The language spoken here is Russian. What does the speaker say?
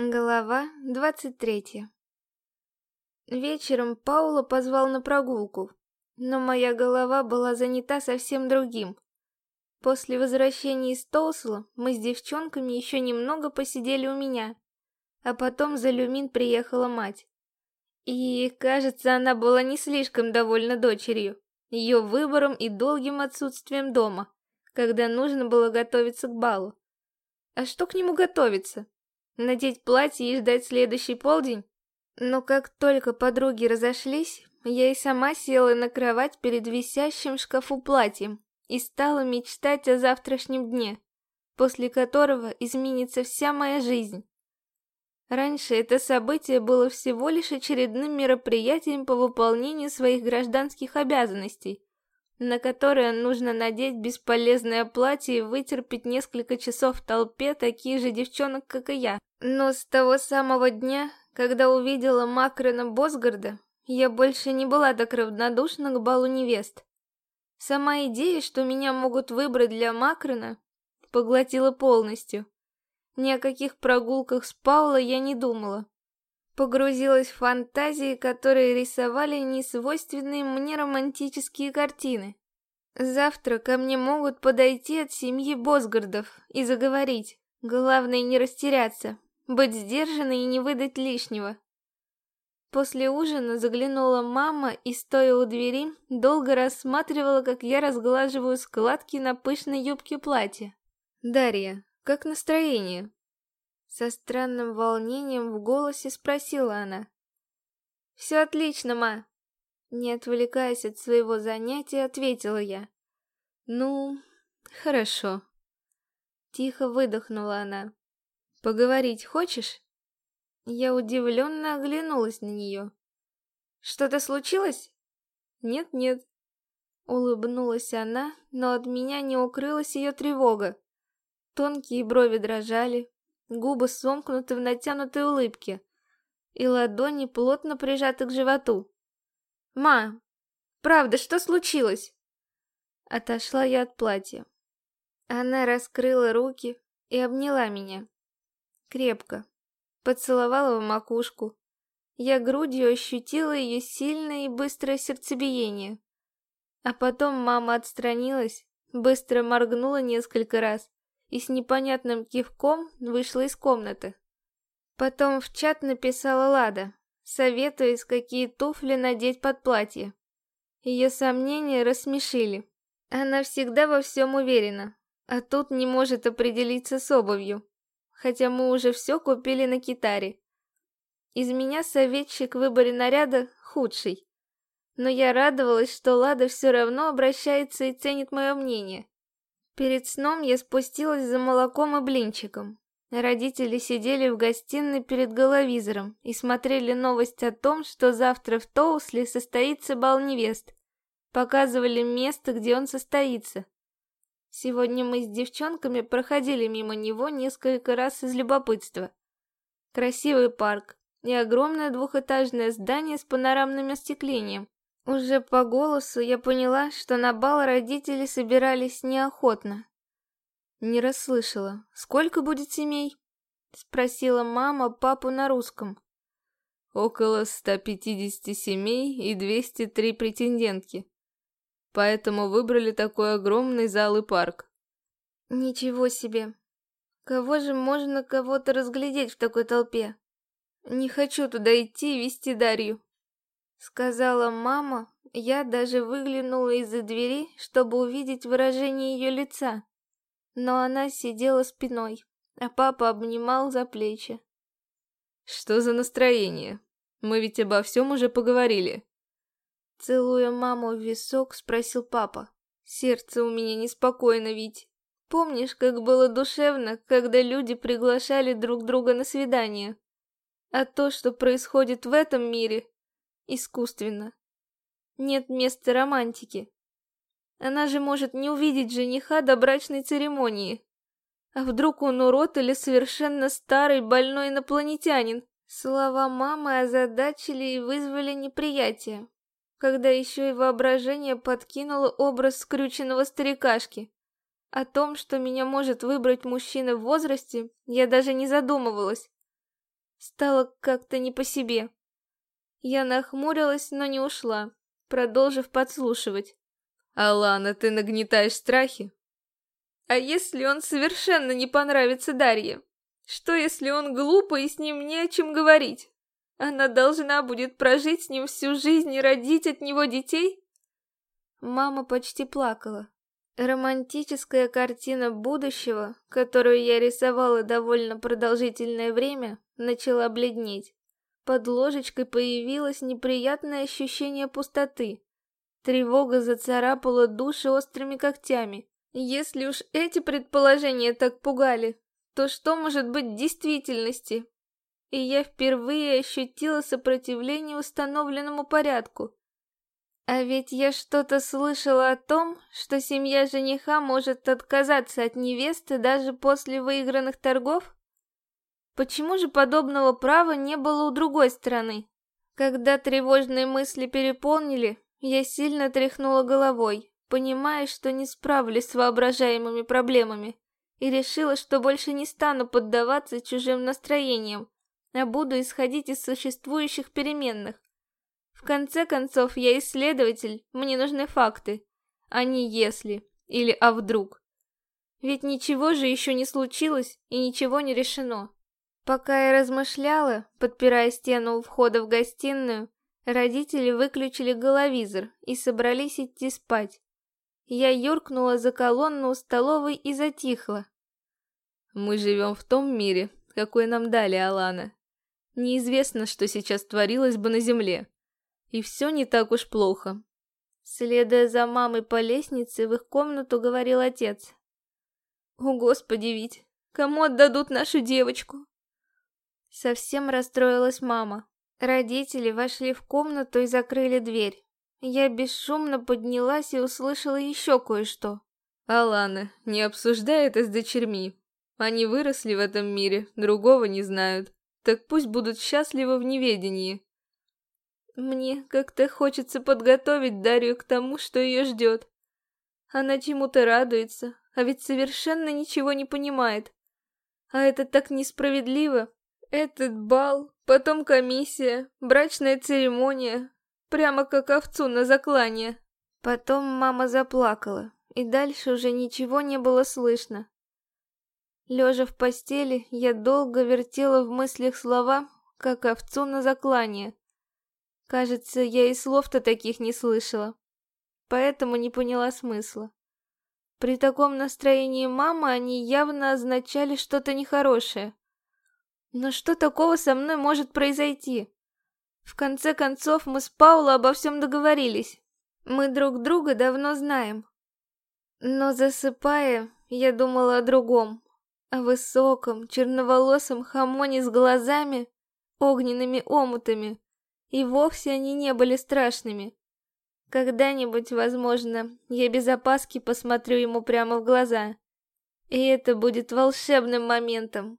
Глава двадцать третья Вечером Паула позвал на прогулку, но моя голова была занята совсем другим. После возвращения из Тоусла мы с девчонками еще немного посидели у меня, а потом за Люмин приехала мать. И, кажется, она была не слишком довольна дочерью, ее выбором и долгим отсутствием дома, когда нужно было готовиться к балу. А что к нему готовиться? Надеть платье и ждать следующий полдень? Но как только подруги разошлись, я и сама села на кровать перед висящим шкафу платьем и стала мечтать о завтрашнем дне, после которого изменится вся моя жизнь. Раньше это событие было всего лишь очередным мероприятием по выполнению своих гражданских обязанностей, на которое нужно надеть бесполезное платье и вытерпеть несколько часов в толпе таких же девчонок, как и я. Но с того самого дня, когда увидела Макрона Босгарда, я больше не была так равнодушна к балу невест. Сама идея, что меня могут выбрать для Макрона, поглотила полностью. Ни о каких прогулках с Паула я не думала. Погрузилась в фантазии, которые рисовали несвойственные мне романтические картины. Завтра ко мне могут подойти от семьи Босгардов и заговорить. Главное не растеряться, быть сдержанной и не выдать лишнего. После ужина заглянула мама и, стоя у двери, долго рассматривала, как я разглаживаю складки на пышной юбке платья. «Дарья, как настроение?» Со странным волнением в голосе спросила она. «Все отлично, ма!» Не отвлекаясь от своего занятия, ответила я. «Ну, хорошо». Тихо выдохнула она. Поговорить хочешь?» Я удивленно оглянулась на нее. «Что-то случилось?» «Нет-нет». Улыбнулась она, но от меня не укрылась ее тревога. Тонкие брови дрожали, губы сомкнуты в натянутой улыбке, и ладони плотно прижаты к животу. «Ма, правда, что случилось?» Отошла я от платья. Она раскрыла руки и обняла меня крепко. Поцеловала в макушку. Я грудью ощутила ее сильное и быстрое сердцебиение. А потом мама отстранилась, быстро моргнула несколько раз и с непонятным кивком вышла из комнаты. Потом в чат написала Лада, советуясь, какие туфли надеть под платье. Ее сомнения рассмешили. Она всегда во всем уверена, а тут не может определиться с обувью хотя мы уже все купили на китаре. Из меня советчик в выборе наряда худший. Но я радовалась, что Лада все равно обращается и ценит мое мнение. Перед сном я спустилась за молоком и блинчиком. Родители сидели в гостиной перед головизором и смотрели новость о том, что завтра в Тоусле состоится бал невест. Показывали место, где он состоится. Сегодня мы с девчонками проходили мимо него несколько раз из любопытства. Красивый парк и огромное двухэтажное здание с панорамным остеклением. Уже по голосу я поняла, что на бал родители собирались неохотно. Не расслышала. «Сколько будет семей?» — спросила мама папу на русском. «Около 150 семей и 203 претендентки», Поэтому выбрали такой огромный зал и парк. Ничего себе. Кого же можно кого-то разглядеть в такой толпе? Не хочу туда идти и вести Дарью. Сказала мама, я даже выглянула из-за двери, чтобы увидеть выражение ее лица. Но она сидела спиной, а папа обнимал за плечи. Что за настроение? Мы ведь обо всем уже поговорили. Целуя маму в висок, спросил папа. Сердце у меня неспокойно, ведь. Помнишь, как было душевно, когда люди приглашали друг друга на свидание? А то, что происходит в этом мире, искусственно. Нет места романтики. Она же может не увидеть жениха до брачной церемонии. А вдруг он урод или совершенно старый больной инопланетянин? Слова мамы озадачили и вызвали неприятие когда еще и воображение подкинуло образ скрюченного старикашки. О том, что меня может выбрать мужчина в возрасте, я даже не задумывалась. Стало как-то не по себе. Я нахмурилась, но не ушла, продолжив подслушивать. «Алана, ты нагнетаешь страхи?» «А если он совершенно не понравится Дарье? Что если он глупый и с ним не о чем говорить? Она должна будет прожить с ним всю жизнь и родить от него детей?» Мама почти плакала. Романтическая картина будущего, которую я рисовала довольно продолжительное время, начала бледнеть. Под ложечкой появилось неприятное ощущение пустоты. Тревога зацарапала души острыми когтями. Если уж эти предположения так пугали, то что может быть в действительности? И я впервые ощутила сопротивление установленному порядку. А ведь я что-то слышала о том, что семья жениха может отказаться от невесты даже после выигранных торгов? Почему же подобного права не было у другой стороны? Когда тревожные мысли переполнили, я сильно тряхнула головой, понимая, что не справлюсь с воображаемыми проблемами, и решила, что больше не стану поддаваться чужим настроениям, а буду исходить из существующих переменных. В конце концов, я исследователь, мне нужны факты, а не если или а вдруг. Ведь ничего же еще не случилось и ничего не решено. Пока я размышляла, подпирая стену у входа в гостиную, родители выключили головизор и собрались идти спать. Я юркнула за колонну у столовой и затихла. Мы живем в том мире, какой нам дали Алана. Неизвестно, что сейчас творилось бы на земле. И все не так уж плохо. Следуя за мамой по лестнице, в их комнату говорил отец. «О, Господи, Вить, кому отдадут нашу девочку?» Совсем расстроилась мама. Родители вошли в комнату и закрыли дверь. Я бесшумно поднялась и услышала еще кое-что. «Алана, не обсуждай это с дочерьми. Они выросли в этом мире, другого не знают. Так пусть будут счастливы в неведении. Мне как-то хочется подготовить Дарью к тому, что ее ждет. Она чему-то радуется, а ведь совершенно ничего не понимает. А это так несправедливо. Этот бал, потом комиссия, брачная церемония. Прямо как овцу на заклание. Потом мама заплакала, и дальше уже ничего не было слышно. Лежа в постели, я долго вертела в мыслях слова, как овцу на заклание. Кажется, я и слов-то таких не слышала, поэтому не поняла смысла. При таком настроении мамы они явно означали что-то нехорошее. Но что такого со мной может произойти? В конце концов, мы с Пауло обо всем договорились. Мы друг друга давно знаем. Но засыпая, я думала о другом. О высоком, черноволосом хамоне с глазами, огненными омутами, и вовсе они не были страшными. Когда-нибудь, возможно, я без опаски посмотрю ему прямо в глаза. И это будет волшебным моментом.